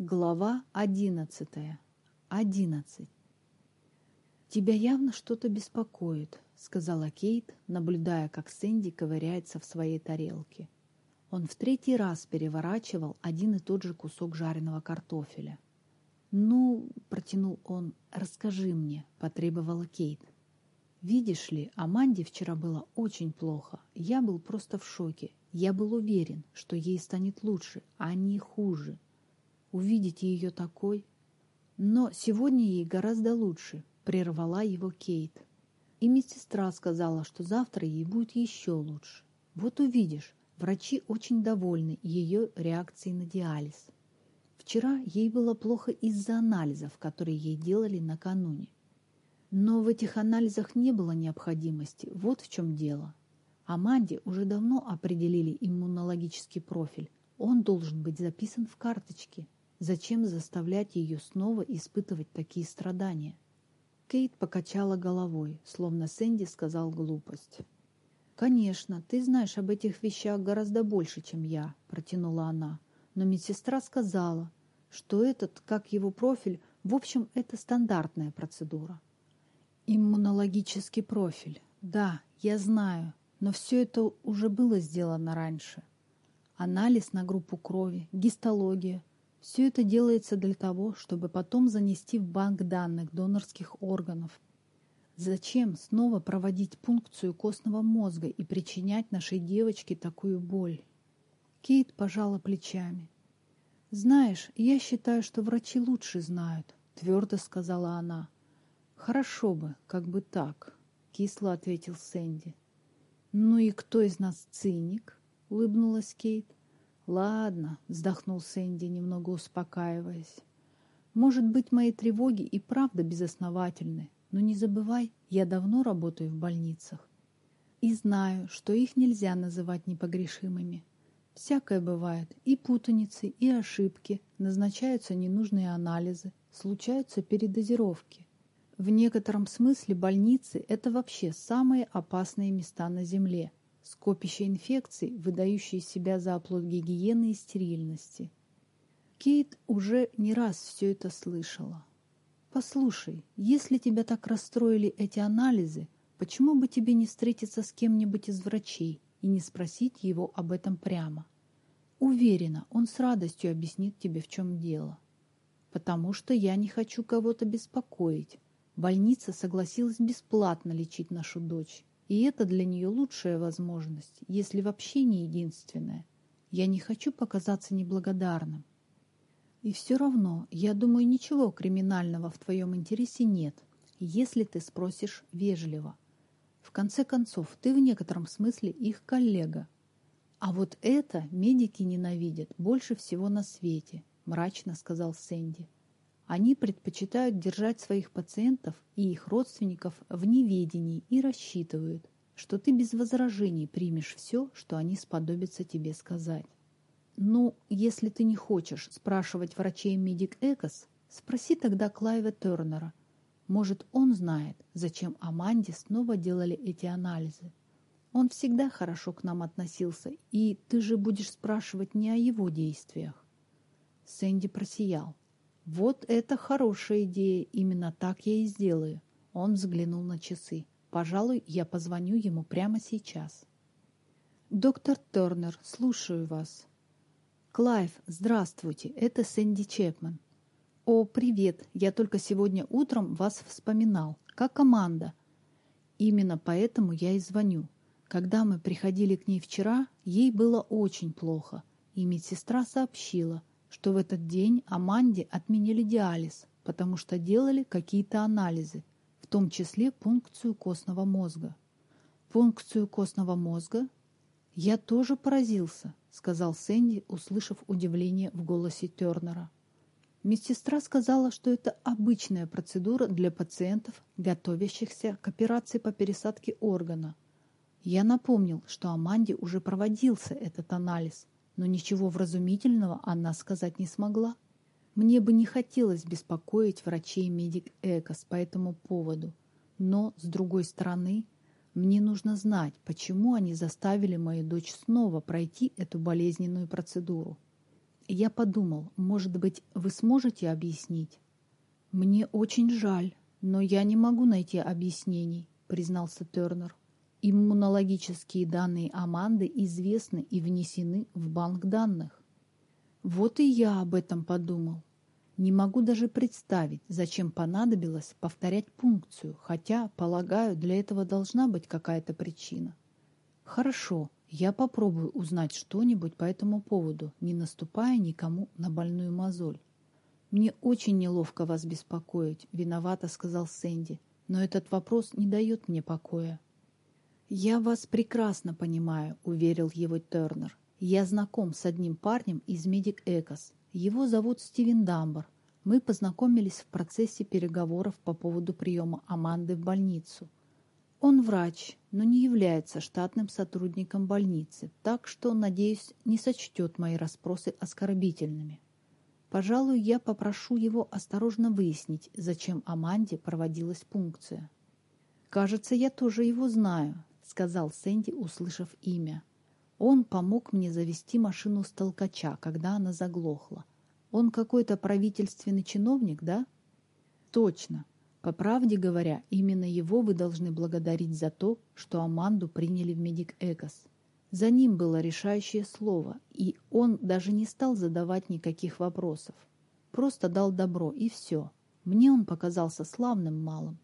Глава одиннадцатая. Одиннадцать. «Тебя явно что-то беспокоит», — сказала Кейт, наблюдая, как Сэнди ковыряется в своей тарелке. Он в третий раз переворачивал один и тот же кусок жареного картофеля. «Ну», — протянул он, — «расскажи мне», — потребовала Кейт. «Видишь ли, Аманде вчера было очень плохо. Я был просто в шоке. Я был уверен, что ей станет лучше, а не хуже. Увидеть ее такой... Но сегодня ей гораздо лучше», — прервала его Кейт. И медсестра сказала, что завтра ей будет еще лучше. Вот увидишь, врачи очень довольны ее реакцией на диализ. Вчера ей было плохо из-за анализов, которые ей делали накануне. Но в этих анализах не было необходимости. Вот в чем дело. Аманде уже давно определили иммунологический профиль. Он должен быть записан в карточке. Зачем заставлять ее снова испытывать такие страдания? Кейт покачала головой, словно Сэнди сказал глупость. «Конечно, ты знаешь об этих вещах гораздо больше, чем я», — протянула она. «Но медсестра сказала, что этот, как его профиль, в общем, это стандартная процедура. Иммунологический профиль. Да, я знаю, но все это уже было сделано раньше. Анализ на группу крови, гистология. Все это делается для того, чтобы потом занести в банк данных донорских органов. Зачем снова проводить пункцию костного мозга и причинять нашей девочке такую боль? Кейт пожала плечами. «Знаешь, я считаю, что врачи лучше знают», — твердо сказала она. «Хорошо бы, как бы так», — кисло ответил Сэнди. «Ну и кто из нас циник?» — улыбнулась Кейт. «Ладно», — вздохнул Сэнди, немного успокаиваясь. «Может быть, мои тревоги и правда безосновательны, но не забывай, я давно работаю в больницах и знаю, что их нельзя называть непогрешимыми. Всякое бывает, и путаницы, и ошибки, назначаются ненужные анализы, случаются передозировки. В некотором смысле больницы – это вообще самые опасные места на Земле, скопище инфекций, выдающие себя за оплот гигиены и стерильности. Кейт уже не раз все это слышала. «Послушай, если тебя так расстроили эти анализы, почему бы тебе не встретиться с кем-нибудь из врачей и не спросить его об этом прямо. Уверена, он с радостью объяснит тебе, в чем дело. Потому что я не хочу кого-то беспокоить. Больница согласилась бесплатно лечить нашу дочь. И это для нее лучшая возможность, если вообще не единственная. Я не хочу показаться неблагодарным. И все равно, я думаю, ничего криминального в твоем интересе нет, если ты спросишь вежливо. В конце концов, ты в некотором смысле их коллега. А вот это медики ненавидят больше всего на свете, мрачно сказал Сэнди. Они предпочитают держать своих пациентов и их родственников в неведении и рассчитывают, что ты без возражений примешь все, что они сподобятся тебе сказать. Ну, если ты не хочешь спрашивать врачей Медик Экос, спроси тогда Клайва Тернера, может, он знает, зачем Аманде снова делали эти анализы. Он всегда хорошо к нам относился, и ты же будешь спрашивать не о его действиях. Сэнди просиял. Вот это хорошая идея, именно так я и сделаю. Он взглянул на часы. Пожалуй, я позвоню ему прямо сейчас. Доктор Тернер, слушаю вас. Клайв, здравствуйте, это Сэнди Чепман. «О, привет! Я только сегодня утром вас вспоминал. Как команда?» «Именно поэтому я и звоню. Когда мы приходили к ней вчера, ей было очень плохо, и медсестра сообщила, что в этот день Аманде отменили диализ, потому что делали какие-то анализы, в том числе пункцию костного мозга». «Пункцию костного мозга?» «Я тоже поразился», — сказал Сэнди, услышав удивление в голосе Тернера. Медсестра сказала, что это обычная процедура для пациентов, готовящихся к операции по пересадке органа. Я напомнил, что Аманде уже проводился этот анализ, но ничего вразумительного она сказать не смогла. Мне бы не хотелось беспокоить врачей Медик Экос по этому поводу, но, с другой стороны, мне нужно знать, почему они заставили мою дочь снова пройти эту болезненную процедуру. Я подумал, может быть, вы сможете объяснить? Мне очень жаль, но я не могу найти объяснений, признался Тернер. Иммунологические данные Аманды известны и внесены в банк данных. Вот и я об этом подумал. Не могу даже представить, зачем понадобилось повторять пункцию, хотя, полагаю, для этого должна быть какая-то причина. Хорошо, я попробую узнать что-нибудь по этому поводу, не наступая никому на больную мозоль. «Мне очень неловко вас беспокоить», — виновато сказал Сэнди, «но этот вопрос не дает мне покоя». «Я вас прекрасно понимаю», — уверил его Тернер. «Я знаком с одним парнем из Медик Экос. Его зовут Стивен Дамбар. Мы познакомились в процессе переговоров по поводу приема Аманды в больницу. Он врач, но не является штатным сотрудником больницы, так что, надеюсь, не сочтет мои расспросы оскорбительными. Пожалуй, я попрошу его осторожно выяснить, зачем Аманде проводилась пункция. «Кажется, я тоже его знаю», — сказал Сэнди, услышав имя. Он помог мне завести машину с толкача, когда она заглохла. Он какой-то правительственный чиновник, да? Точно. По правде говоря, именно его вы должны благодарить за то, что Аманду приняли в Медик Экос. За ним было решающее слово, и он даже не стал задавать никаких вопросов. Просто дал добро, и все. Мне он показался славным малым.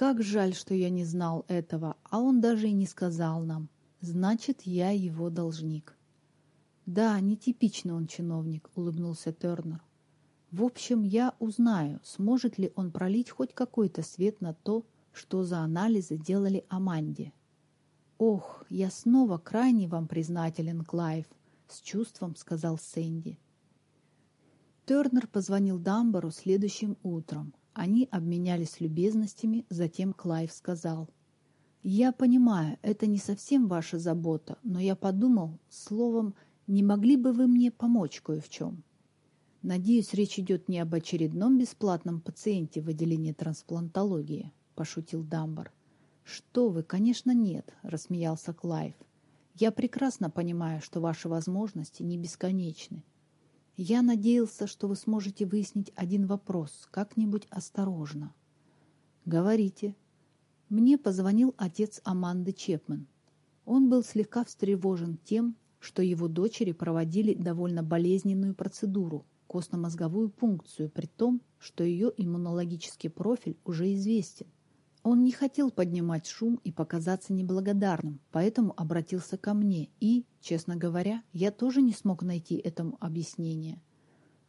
Как жаль, что я не знал этого, а он даже и не сказал нам. Значит, я его должник. Да, нетипичный он чиновник, улыбнулся Тернер. В общем, я узнаю, сможет ли он пролить хоть какой-то свет на то, что за анализы делали Аманде. Ох, я снова крайне вам признателен, Клайв, с чувством сказал Сэнди. Тернер позвонил Данбару следующим утром. Они обменялись любезностями, затем Клайв сказал – «Я понимаю, это не совсем ваша забота, но я подумал, словом, не могли бы вы мне помочь кое в чем?» «Надеюсь, речь идет не об очередном бесплатном пациенте в отделении трансплантологии», – пошутил Данбар. «Что вы, конечно, нет», – рассмеялся Клайв. «Я прекрасно понимаю, что ваши возможности не бесконечны. Я надеялся, что вы сможете выяснить один вопрос как-нибудь осторожно». «Говорите», мне позвонил отец Аманды Чепмен. Он был слегка встревожен тем, что его дочери проводили довольно болезненную процедуру – костно-мозговую пункцию, при том, что ее иммунологический профиль уже известен. Он не хотел поднимать шум и показаться неблагодарным, поэтому обратился ко мне и, честно говоря, я тоже не смог найти этому объяснение.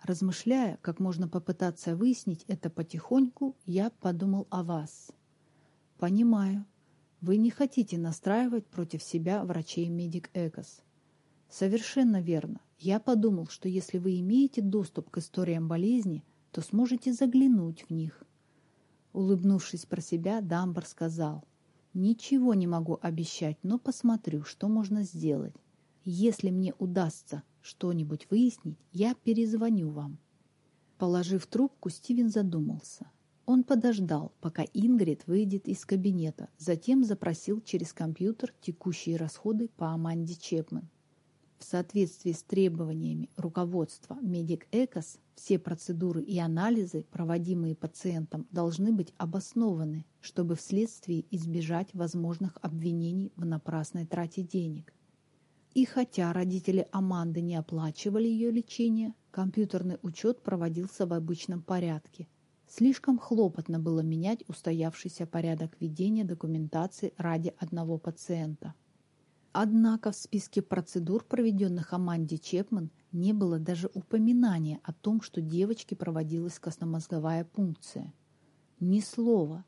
Размышляя, как можно попытаться выяснить это потихоньку, я подумал о вас. Понимаю. Вы не хотите настраивать против себя врачей Медик Экос. Совершенно верно. Я подумал, что если вы имеете доступ к историям болезни, то сможете заглянуть в них. Улыбнувшись про себя, Дамбар сказал, «Ничего не могу обещать, но посмотрю, что можно сделать. Если мне удастся что-нибудь выяснить, я перезвоню вам». Положив трубку, Стивен задумался. Он подождал, пока Ингрид выйдет из кабинета, затем запросил через компьютер текущие расходы по Аманде Чепмен. В соответствии с требованиями руководства Медик Экос, все процедуры и анализы, проводимые пациентам, должны быть обоснованы, чтобы вследствие избежать возможных обвинений в напрасной трате денег. И хотя родители Аманды не оплачивали ее лечение, компьютерный учет проводился в обычном порядке – Слишком хлопотно было менять устоявшийся порядок ведения документации ради одного пациента. Однако в списке процедур, проведенных Аманде Чепман, не было даже упоминания о том, что девочке проводилась костномозговая пункция. Ни слова.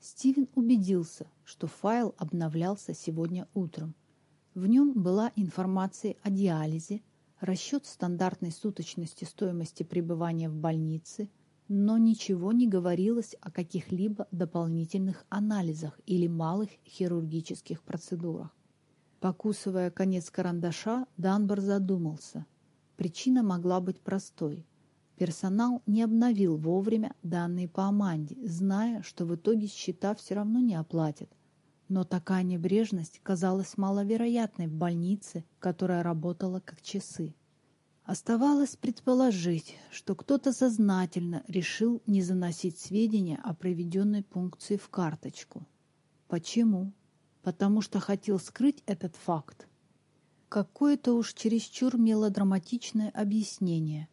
Стивен убедился, что файл обновлялся сегодня утром. В нем была информация о диализе, расчет стандартной суточности стоимости пребывания в больнице – но ничего не говорилось о каких-либо дополнительных анализах или малых хирургических процедурах. Покусывая конец карандаша, Данбар задумался. Причина могла быть простой. Персонал не обновил вовремя данные по Аманде, зная, что в итоге счета все равно не оплатят. Но такая небрежность казалась маловероятной в больнице, которая работала как часы. Оставалось предположить, что кто-то сознательно решил не заносить сведения о проведенной пункции в карточку. Почему? Потому что хотел скрыть этот факт. Какое-то уж чересчур мелодраматичное объяснение.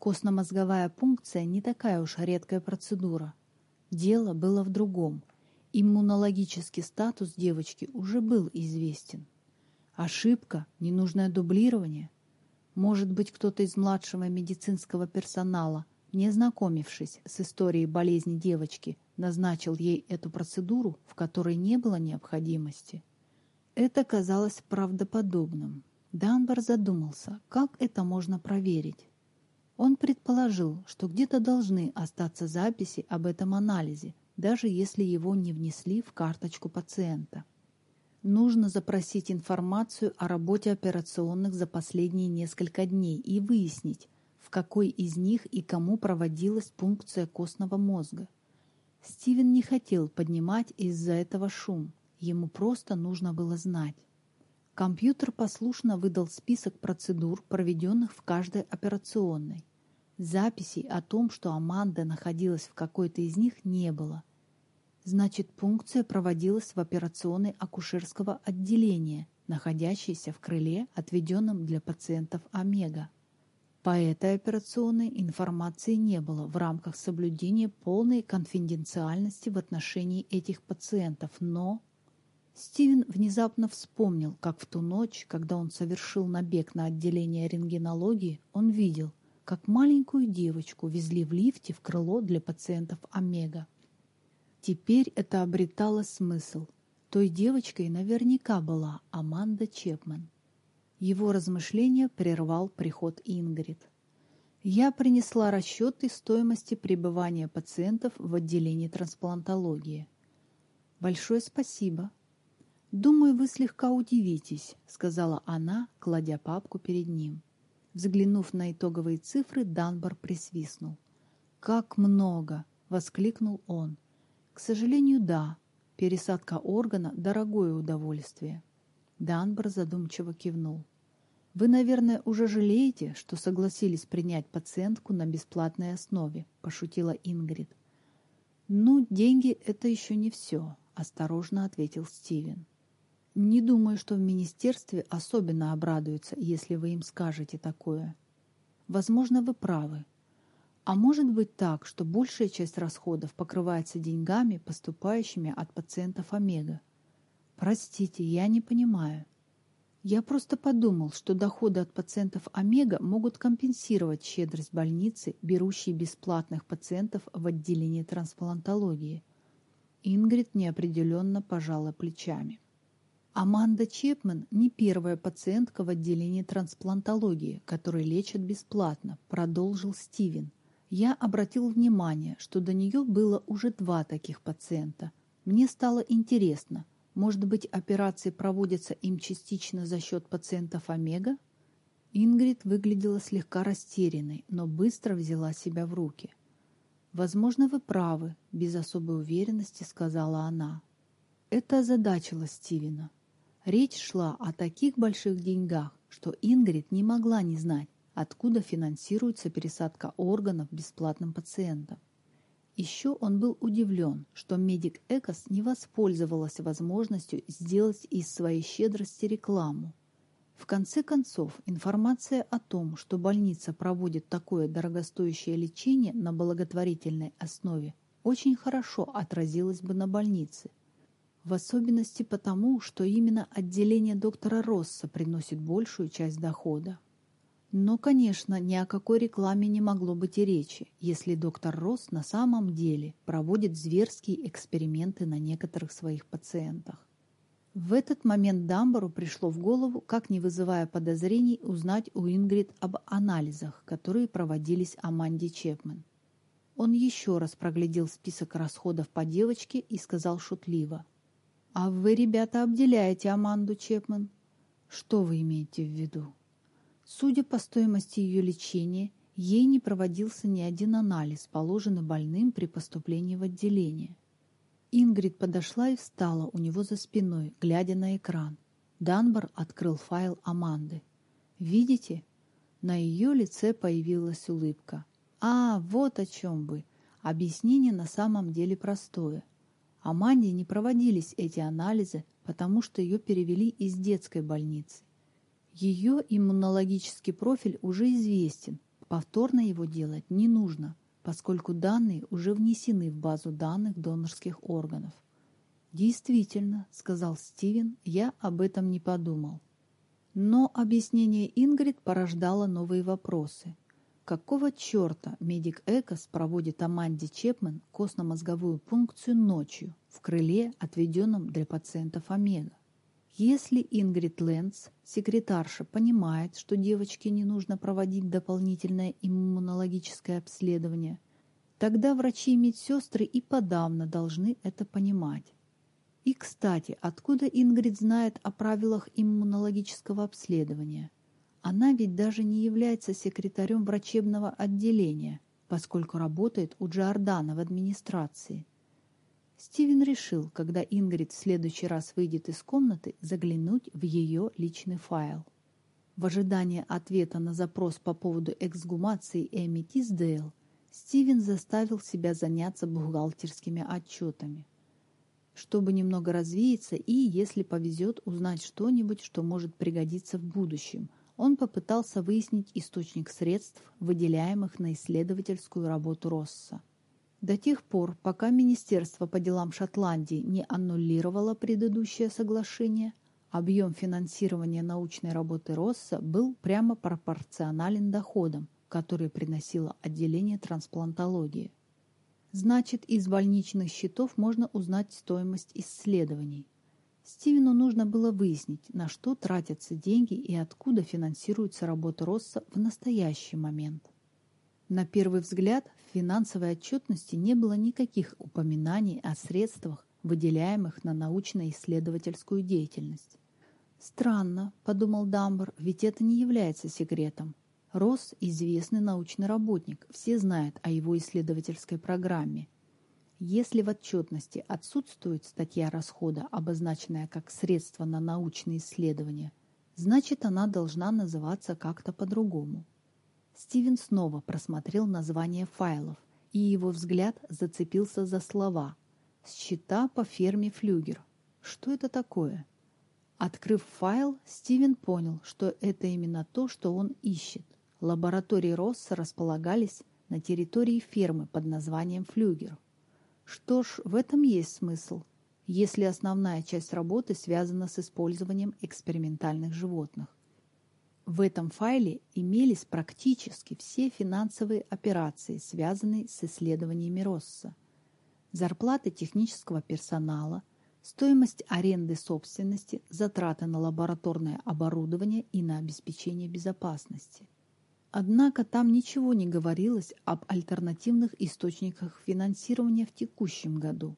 Костно-мозговая пункция не такая уж редкая процедура. Дело было в другом. Иммунологический статус девочки уже был известен. Ошибка, ненужное дублирование. Может быть, кто-то из младшего медицинского персонала, не ознакомившись с историей болезни девочки, назначил ей эту процедуру, в которой не было необходимости. Это казалось правдоподобным. Данбар задумался, как это можно проверить. Он предположил, что где-то должны остаться записи об этом анализе, даже если его не внесли в карточку пациента. Нужно запросить информацию о работе операционных за последние несколько дней и выяснить, в какой из них и кому проводилась пункция костного мозга. Стивен не хотел поднимать из-за этого шум, ему просто нужно было знать. Компьютер послушно выдал список процедур, проведенных в каждой операционной. Записей о том, что Аманда находилась в какой-то из них, не было – Значит, пункция проводилась в операционной акушерского отделения, находящейся в крыле, отведенном для пациентов Омега. По этой операционной информации не было в рамках соблюдения полной конфиденциальности в отношении этих пациентов, но... Стивен внезапно вспомнил, как в ту ночь, когда он совершил набег на отделение рентгенологии, он видел, как маленькую девочку везли в лифте в крыло для пациентов Омега. Теперь это обретало смысл. Той девочкой наверняка была Аманда Чепман. Его размышления прервал приход Ингрид. Я принесла расчеты стоимости пребывания пациентов в отделении трансплантологии. Большое спасибо. Думаю, вы слегка удивитесь, сказала она, кладя папку перед ним. Взглянув на итоговые цифры, Данбар присвистнул. «Как много!» — воскликнул он. К сожалению, да. Пересадка органа – дорогое удовольствие. Данбр задумчиво кивнул. «Вы, наверное, уже жалеете, что согласились принять пациентку на бесплатной основе», – пошутила Ингрид. «Ну, деньги – это еще не все», – осторожно ответил Стивен. «Не думаю, что в министерстве особенно обрадуются, если вы им скажете такое. Возможно, вы правы. А может быть так, что большая часть расходов покрывается деньгами, поступающими от пациентов Омега? Простите, я не понимаю. Я просто подумал, что доходы от пациентов Омега могут компенсировать щедрость больницы, берущей бесплатных пациентов в отделении трансплантологии. Ингрид неопределенно пожала плечами. Аманда Чепмен не первая пациентка в отделении трансплантологии, которой лечат бесплатно, продолжил Стивен. Я обратил внимание, что до нее было уже два таких пациента. Мне стало интересно, может быть, операции проводятся им частично за счет пациентов Омега? Ингрид выглядела слегка растерянной, но быстро взяла себя в руки. «Возможно, вы правы», — без особой уверенности сказала она. Это озадачило Стивена. Речь шла о таких больших деньгах, что Ингрид не могла не знать, откуда финансируется пересадка органов бесплатным пациентам. Еще он был удивлен, что медик Экос не воспользовалась возможностью сделать из своей щедрости рекламу. В конце концов, информация о том, что больница проводит такое дорогостоящее лечение на благотворительной основе, очень хорошо отразилась бы на больнице. В особенности потому, что именно отделение доктора Росса приносит большую часть дохода. Но, конечно, ни о какой рекламе не могло быть и речи, если доктор Росс на самом деле проводит зверские эксперименты на некоторых своих пациентах. В этот момент Дамбару пришло в голову, как не вызывая подозрений, узнать у Ингрид об анализах, которые проводились Аманде Чепмен. Он еще раз проглядел список расходов по девочке и сказал шутливо. «А вы, ребята, обделяете Аманду Чепмен. Что вы имеете в виду?» Судя по стоимости ее лечения, ей не проводился ни один анализ, положенный больным при поступлении в отделение. Ингрид подошла и встала у него за спиной, глядя на экран. Данбар открыл файл Аманды. «Видите? На ее лице появилась улыбка. «А, вот о чем вы. Объяснение на самом деле простое. Аманде не проводились эти анализы, потому что ее перевели из детской больницы. Ее иммунологический профиль уже известен, повторно его делать не нужно, поскольку данные уже внесены в базу данных донорских органов. «Действительно», — сказал Стивен, — «я об этом не подумал». Но объяснение Ингрид порождало новые вопросы. Какого черта медик Экос проводит Аманде Чепмен костно-мозговую пункцию ночью в крыле, отведенном для пациентов Омега? Если Ингрид Лэнс, секретарша, понимает, что девочке не нужно проводить дополнительное иммунологическое обследование, тогда врачи и медсестры и подавно должны это понимать. И, кстати, откуда Ингрид знает о правилах иммунологического обследования? Она ведь даже не является секретарем врачебного отделения, поскольку работает у Джордана в администрации – Стивен решил, когда Ингрид в следующий раз выйдет из комнаты, заглянуть в ее личный файл. В ожидании ответа на запрос по поводу эксгумации Эми Тисдейл, Стивен заставил себя заняться бухгалтерскими отчетами, чтобы немного развеяться и, если повезет, узнать что-нибудь, что может пригодиться в будущем. Он попытался выяснить источник средств, выделяемых на исследовательскую работу Росса. До тех пор, пока Министерство по делам Шотландии не аннулировало предыдущее соглашение, объем финансирования научной работы Росса был прямо пропорционален доходам, которые приносило отделение трансплантологии. Значит, из больничных счетов можно узнать стоимость исследований. Стивену нужно было выяснить, на что тратятся деньги и откуда финансируется работа Росса в настоящий момент. На первый взгляд в финансовой отчетности не было никаких упоминаний о средствах, выделяемых на научно-исследовательскую деятельность. «Странно», — подумал Дамбер, — «ведь это не является секретом. Росс – известный научный работник, все знают о его исследовательской программе. Если в отчетности отсутствует статья расхода, обозначенная как средство на научные исследования, значит она должна называться как-то по-другому. Стивен снова просмотрел название файлов, и его взгляд зацепился за слова «Счета по ферме Флюгер». Что это такое? Открыв файл, Стивен понял, что это именно то, что он ищет. Лаборатории Росса располагались на территории фермы под названием Флюгер. Что ж, в этом есть смысл, если основная часть работы связана с использованием экспериментальных животных. В этом файле имелись практически все финансовые операции, связанные с исследованиями Росса. Зарплаты технического персонала, стоимость аренды собственности, затраты на лабораторное оборудование и на обеспечение безопасности. Однако там ничего не говорилось об альтернативных источниках финансирования в текущем году.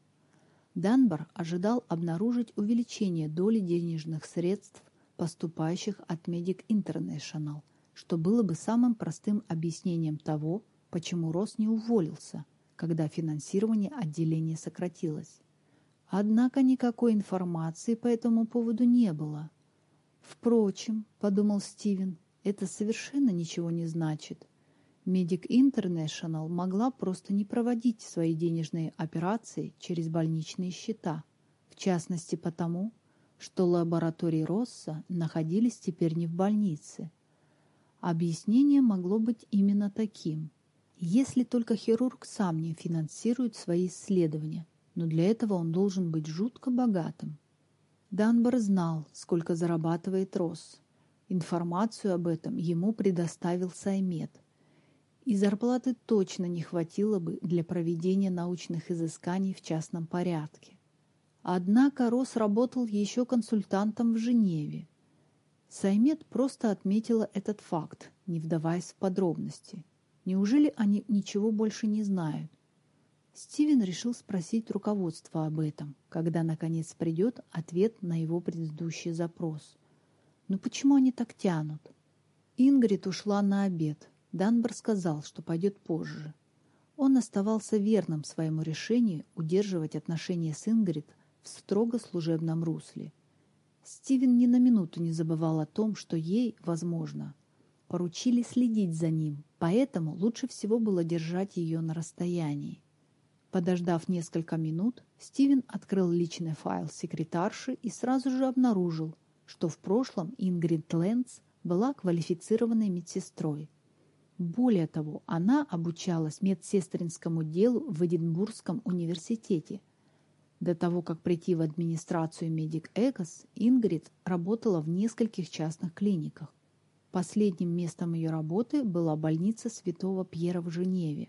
Данбар ожидал обнаружить увеличение доли денежных средств поступающих от Medic International, что было бы самым простым объяснением того, почему Рос не уволился, когда финансирование отделения сократилось. Однако никакой информации по этому поводу не было. «Впрочем», — подумал Стивен, — «это совершенно ничего не значит. Medic International могла просто не проводить свои денежные операции через больничные счета, в частности потому, что лаборатории Росса находились теперь не в больнице. Объяснение могло быть именно таким. Если только хирург сам не финансирует свои исследования, но для этого он должен быть жутко богатым. Данбар знал, сколько зарабатывает Росс. Информацию об этом ему предоставил Саймет. И зарплаты точно не хватило бы для проведения научных изысканий в частном порядке. Однако Рос работал еще консультантом в Женеве. Саймет просто отметила этот факт, не вдаваясь в подробности. Неужели они ничего больше не знают? Стивен решил спросить руководство об этом, когда наконец придет ответ на его предыдущий запрос. Но почему они так тянут? Ингрид ушла на обед. Данбар сказал, что пойдет позже. Он оставался верным своему решению удерживать отношения с Ингрид строго служебном русле. Стивен ни на минуту не забывал о том, что ей, возможно, поручили следить за ним, поэтому лучше всего было держать ее на расстоянии. Подождав несколько минут, Стивен открыл личный файл секретарши и сразу же обнаружил, что в прошлом Ингрид Лэнс была квалифицированной медсестрой. Более того, она обучалась медсестринскому делу в Эдинбургском университете. До того, как прийти в администрацию Медик Экос, Ингрид работала в нескольких частных клиниках. Последним местом ее работы была больница Святого Пьера в Женеве.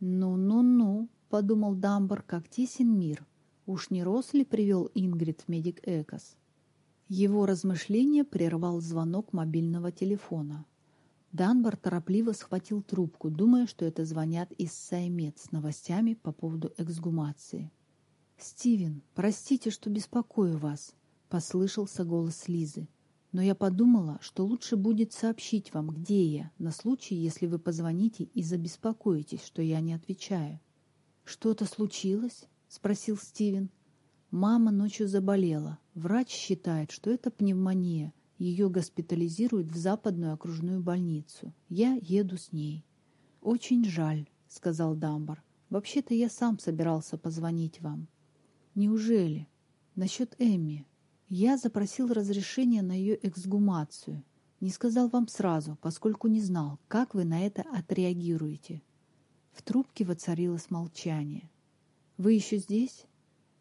«Ну-ну-ну», — подумал Данбар, — «как тесен мир. Уж не Росли привел Ингрид в Медик Экос?» Его размышления прервал звонок мобильного телефона. Данбар торопливо схватил трубку, думая, что это звонят из Саймет с новостями по поводу эксгумации. «Стивен, простите, что беспокою вас», — послышался голос Лизы. «Но я подумала, что лучше будет сообщить вам, где я, на случай, если вы позвоните и забеспокоитесь, что я не отвечаю». «Что-то случилось?» — спросил Стивен. «Мама ночью заболела. Врач считает, что это пневмония, ее госпитализируют в западную окружную больницу. Я еду с ней. «Очень жаль», — сказал Дамбар. «Вообще-то я сам собирался позвонить вам». «Неужели?» «Насчет Эмми. Я запросил разрешение на ее эксгумацию. Не сказал вам сразу, поскольку не знал, как вы на это отреагируете». В трубке воцарилось молчание. «Вы еще здесь?»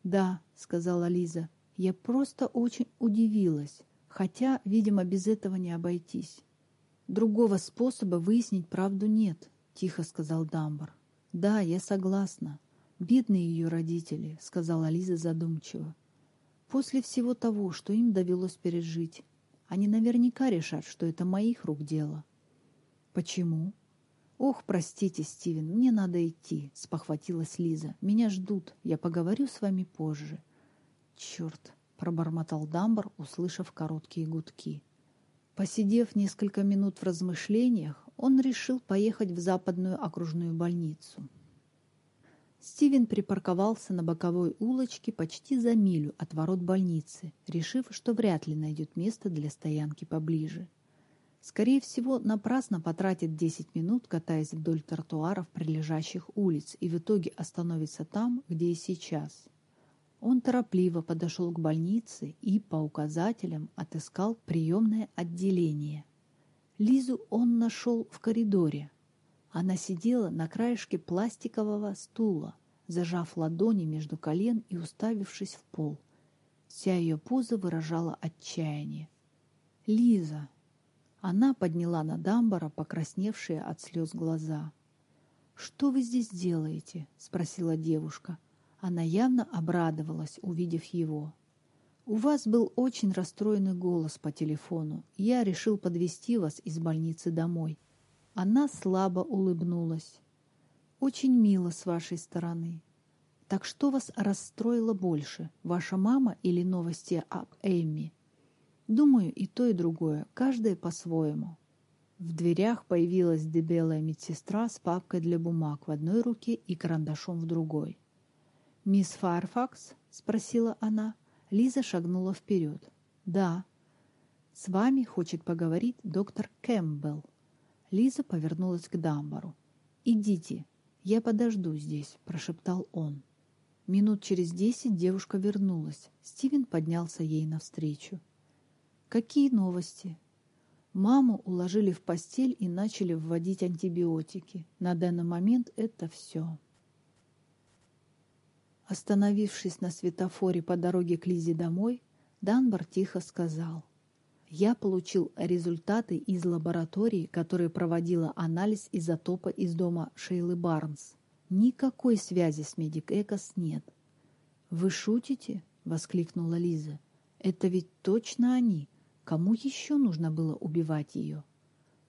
«Да», — сказала Лиза. «Я просто очень удивилась. Хотя, видимо, без этого не обойтись. Другого способа выяснить правду нет, тихо сказал Дамбар. Да, я согласна. Бедные ее родители, сказала Лиза задумчиво. После всего того, что им довелось пережить, они наверняка решат, что это моих рук дело. Почему? Ох, простите, Стивен, мне надо идти, спохватилась Лиза. Меня ждут, я поговорю с вами позже. Черт, пробормотал Дамбар, услышав короткие гудки. Посидев несколько минут в размышлениях, он решил поехать в западную окружную больницу. Стивен припарковался на боковой улочке почти за милю от ворот больницы, решив, что вряд ли найдет место для стоянки поближе. Скорее всего, напрасно потратит 10 минут, катаясь вдоль тротуаров прилежащих улиц, и в итоге остановится там, где и сейчас – он торопливо подошел к больнице и по указателям отыскал приемное отделение. Лизу он нашел в коридоре. Она сидела на краешке пластикового стула, зажав ладони между колен и уставившись в пол. Вся ее поза выражала отчаяние. «Лиза!» Она подняла на Дамбара покрасневшие от слез глаза. «Что вы здесь делаете?» — спросила девушка. — она явно обрадовалась, увидев его. «У вас был очень расстроенный голос по телефону. Я решил подвести вас из больницы домой». Она слабо улыбнулась. «Очень мило с вашей стороны. Так что вас расстроило больше, ваша мама или новости об Эмми?» «Думаю, и то, и другое, каждое по-своему». В дверях появилась дебелая медсестра с папкой для бумаг в одной руке и карандашом в другой. «Мисс Файрфакс?» — спросила она. Лиза шагнула вперед. «Да». «С вами хочет поговорить доктор Кэмпбелл». Лиза повернулась к Дамбару. «Идите, я подожду здесь», — прошептал он. Минут через десять девушка вернулась. Стивен поднялся ей навстречу. «Какие новости?» Маму уложили в постель и начали вводить антибиотики. На данный момент это все. Остановившись на светофоре по дороге к Лизе домой, Данбар тихо сказал. «Я получил результаты из лаборатории, которая проводила анализ изотопа из дома Шейлы Барнс. Никакой связи с Медик Экос нет». «Вы шутите?» — воскликнула Лиза. «Это ведь точно они. Кому еще нужно было убивать ее?»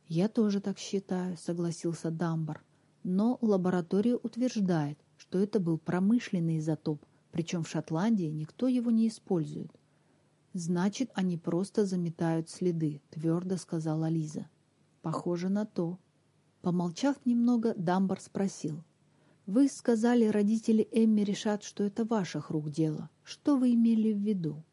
«Я тоже так считаю», — согласился Дамбар. «Но лаборатория утверждает, что это был промышленный изотоп, причем в Шотландии никто его не использует. «Значит, они просто заметают следы», — твердо сказала Лиза. «Похоже на то». Помолчав немного, Дамбар спросил. «Вы сказали, родители Эмми решат, что это ваших рук дело. Что вы имели в виду?»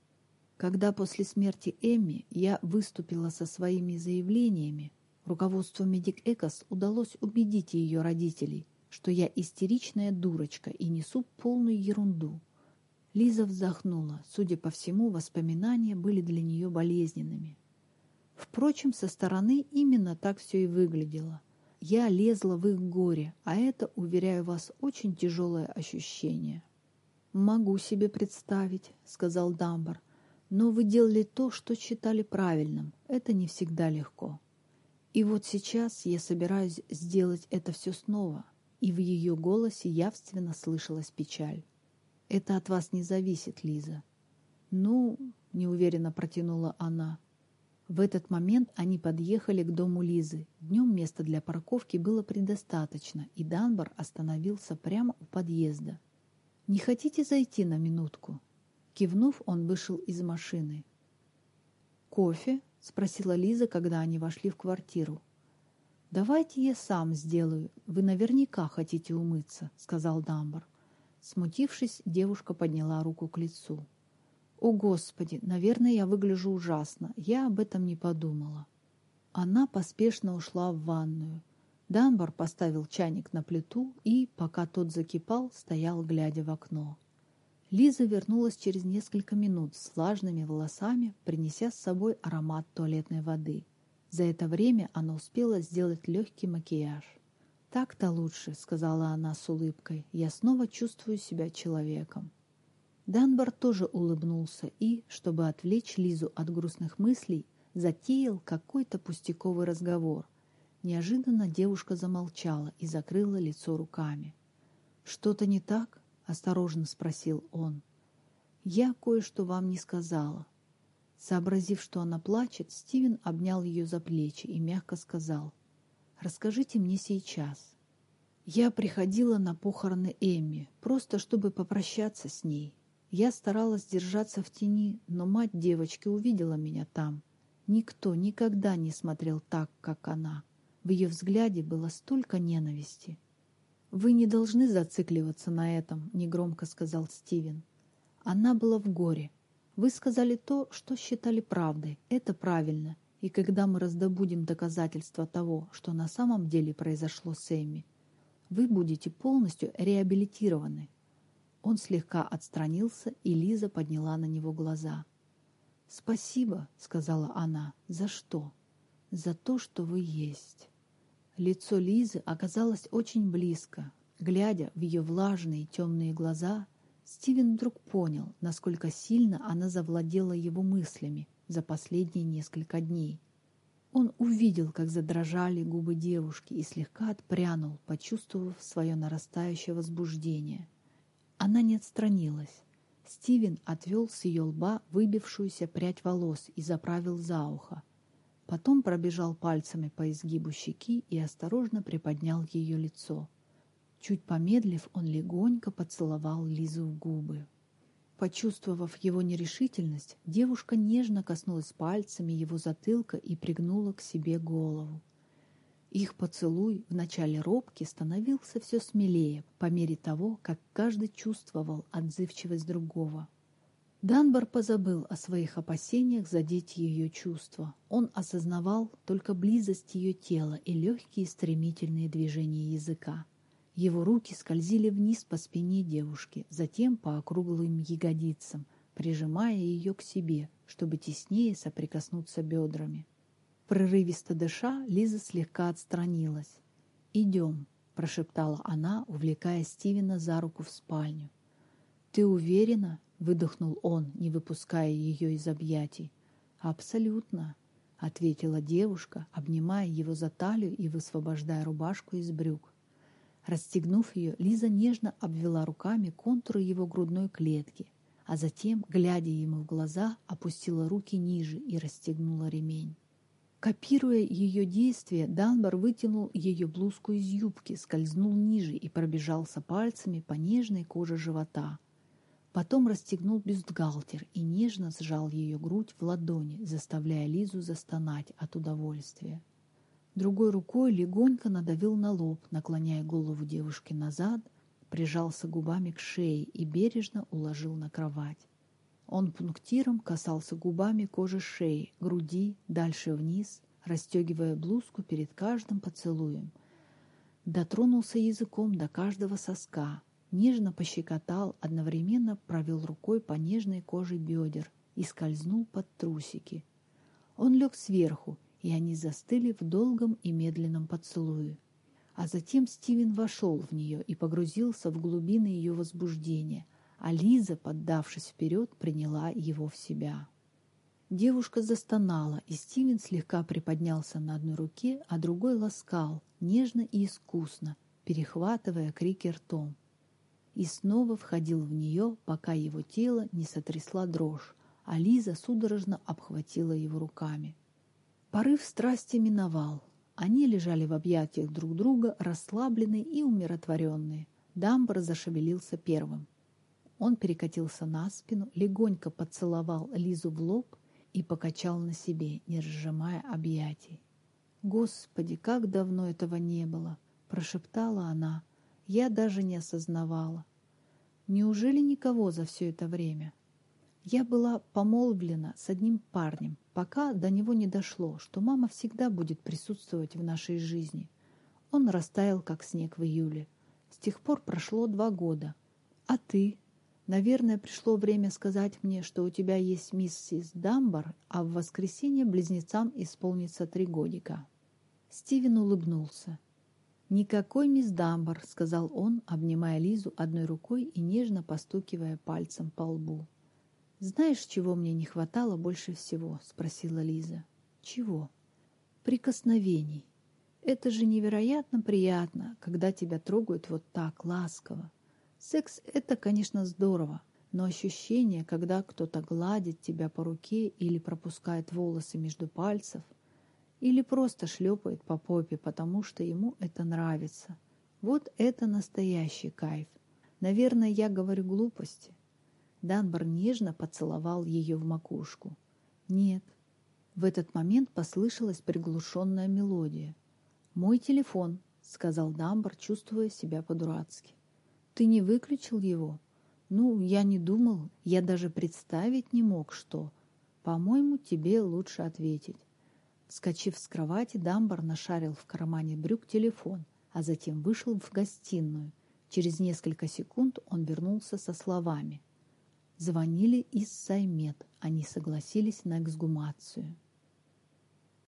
Когда после смерти Эмми я выступила со своими заявлениями, Руководству Медик Экос удалось убедить ее родителей, что я истеричная дурочка и несу полную ерунду. Лиза вздохнула. Судя по всему, воспоминания были для нее болезненными. Впрочем, со стороны именно так все и выглядело. Я лезла в их горе, а это, уверяю вас, очень тяжелое ощущение. «Могу себе представить», — сказал Дамбар. «Но вы делали то, что считали правильным. Это не всегда легко. И вот сейчас я собираюсь сделать это все снова». И в ее голосе явственно слышалась печаль. «Это от вас не зависит, Лиза». «Ну», — неуверенно протянула она, в этот момент они подъехали к дому Лизы. Днем места для парковки было предостаточно, и Данбар остановился прямо у подъезда. «Не хотите зайти на минутку?» Кивнув, он вышел из машины. «Кофе?» — спросила Лиза, когда они вошли в квартиру. «Давайте я сам сделаю. Вы наверняка хотите умыться», — сказал Дамбар. Смутившись, девушка подняла руку к лицу. «О, Господи, наверное, я выгляжу ужасно. Я об этом не подумала». Она поспешно ушла в ванную. Дамбар поставил чайник на плиту и, пока тот закипал, стоял, глядя в окно. Лиза вернулась через несколько минут с влажными волосами, принеся с собой аромат туалетной воды. За это время она успела сделать легкий макияж. «Так-то лучше», — сказала она с улыбкой. «Я снова чувствую себя человеком». Данбар тоже улыбнулся и, чтобы отвлечь Лизу от грустных мыслей, затеял какой-то пустяковый разговор. Неожиданно девушка замолчала и закрыла лицо руками. «Что-то не так?» — осторожно спросил он. «Я кое-что вам не сказала». Сообразив, что она плачет, Стивен обнял ее за плечи и мягко сказал, «Расскажите мне сейчас». Я приходила на похороны Эмми, просто чтобы попрощаться с ней. Я старалась держаться в тени, но мать девочки увидела меня там. Никто никогда не смотрел так, как она. В ее взгляде было столько ненависти. «Вы не должны зацикливаться на этом», — негромко сказал Стивен. «Она была в горе. Вы сказали то, что считали правдой. Это правильно. И когда мы раздобудем доказательства того, что на самом деле произошло с Эми, вы будете полностью реабилитированы. Он слегка отстранился, и Лиза подняла на него глаза. «Спасибо», — сказала она. «За что?» «За то, что вы есть». Лицо Лизы оказалось очень близко. Глядя в ее влажные темные глаза, Стивен вдруг понял, насколько сильно она завладела его мыслями за последние несколько дней. Он увидел, как задрожали губы девушки и слегка отпрянул, почувствовав свое нарастающее возбуждение. Она не отстранилась. Стивен отвел с ее лба выбившуюся прядь волос и заправил за ухо. Потом пробежал пальцами по изгибу щеки и осторожно приподнял ее лицо. Чуть помедлив, он легонько поцеловал Лизу в губы. Почувствовав его нерешительность, девушка нежно коснулась пальцами его затылка и пригнула к себе голову. Их поцелуй, вначале робкий, становился все смелее, по мере того, как каждый чувствовал отзывчивость другого. Данбар позабыл о своих опасениях задеть ее чувства. Он осознавал только близость ее тела и легкие стремительные движения языка. Его руки скользили вниз по спине девушки, затем по округлым ягодицам, прижимая ее к себе, чтобы теснее соприкоснуться бедрами. Прерывисто дыша, Лиза слегка отстранилась. «Идем», — прошептала она, увлекая Стивена за руку в спальню. «Ты уверена?» — выдохнул он, не выпуская ее из объятий. «Абсолютно», — ответила девушка, обнимая его за талию и высвобождая рубашку из брюк. Расстегнув ее, Лиза нежно обвела руками контуры его грудной клетки, а затем, глядя ему в глаза, опустила руки ниже и расстегнула ремень. Копируя ее действия, Данбар вытянул ее блузку из юбки, скользнул ниже и пробежался пальцами по нежной коже живота. Потом расстегнул бюстгальтер и нежно сжал ее грудь в ладони, заставляя Лизу застонать от удовольствия. Другой рукой легонько надавил на лоб, наклоняя голову девушки назад, прижался губами к шее и бережно уложил на кровать. Он пунктиром касался губами кожи шеи, груди, дальше вниз, расстегивая блузку перед каждым поцелуем. Дотронулся языком до каждого соска, нежно пощекотал, одновременно провел рукой по нежной коже бедер и скользнул под трусики. Он лег сверху, и они застыли в долгом и медленном поцелуе. А затем Стивен вошел в нее и погрузился в глубины ее возбуждения, а Лиза, поддавшись вперед, приняла его в себя. Девушка застонала, и Стивен слегка приподнялся на одной руке, а другой ласкал, нежно и искусно, перехватывая крики ртом. И снова входил в нее, пока его тело не сотрясла дрожь, а Лиза судорожно обхватила его руками. Порыв страсти миновал. Они лежали в объятиях друг друга, расслабленные и умиротворенные. Дамбр зашевелился первым. Он перекатился на спину, легонько поцеловал Лизу в лоб и покачал на себе, не разжимая объятий. «Господи, как давно этого не было!» — прошептала она. Я даже не осознавала. Неужели никого за все это время? Я была помолвлена с одним парнем, пока до него не дошло, что мама всегда будет присутствовать в нашей жизни. Он растаял, как снег в июле. С тех пор прошло два года. А ты? Наверное, пришло время сказать мне, что у тебя есть миссис Дамбар, а в воскресенье близнецам исполнится три годика». Стивен улыбнулся. «Никакой мисс Дамбар», — сказал он, обнимая Лизу одной рукой и нежно постукивая пальцем по лбу. «Знаешь, чего мне не хватало больше всего?» — спросила Лиза. «Чего?» «Прикосновений. Это же невероятно приятно, когда тебя трогают вот так ласково. Секс — это, конечно, здорово, но ощущение, когда кто-то гладит тебя по руке или пропускает волосы между пальцев, или просто шлепает по попе, потому что ему это нравится. Вот это настоящий кайф. Наверное, я говорю глупости. Данбар нежно поцеловал ее в макушку. Нет. В этот момент послышалась приглушенная мелодия. «Мой телефон», — сказал Дамбар, чувствуя себя по-дурацки. Ты не выключил его? Ну, я не думал, я даже представить не мог, что... По-моему, тебе лучше ответить. Вскочив с кровати, Дамбар нашарил в кармане брюк телефон, а затем вышел в гостиную. Через несколько секунд он вернулся со словами. Звонили из Саймет, они согласились на эксгумацию.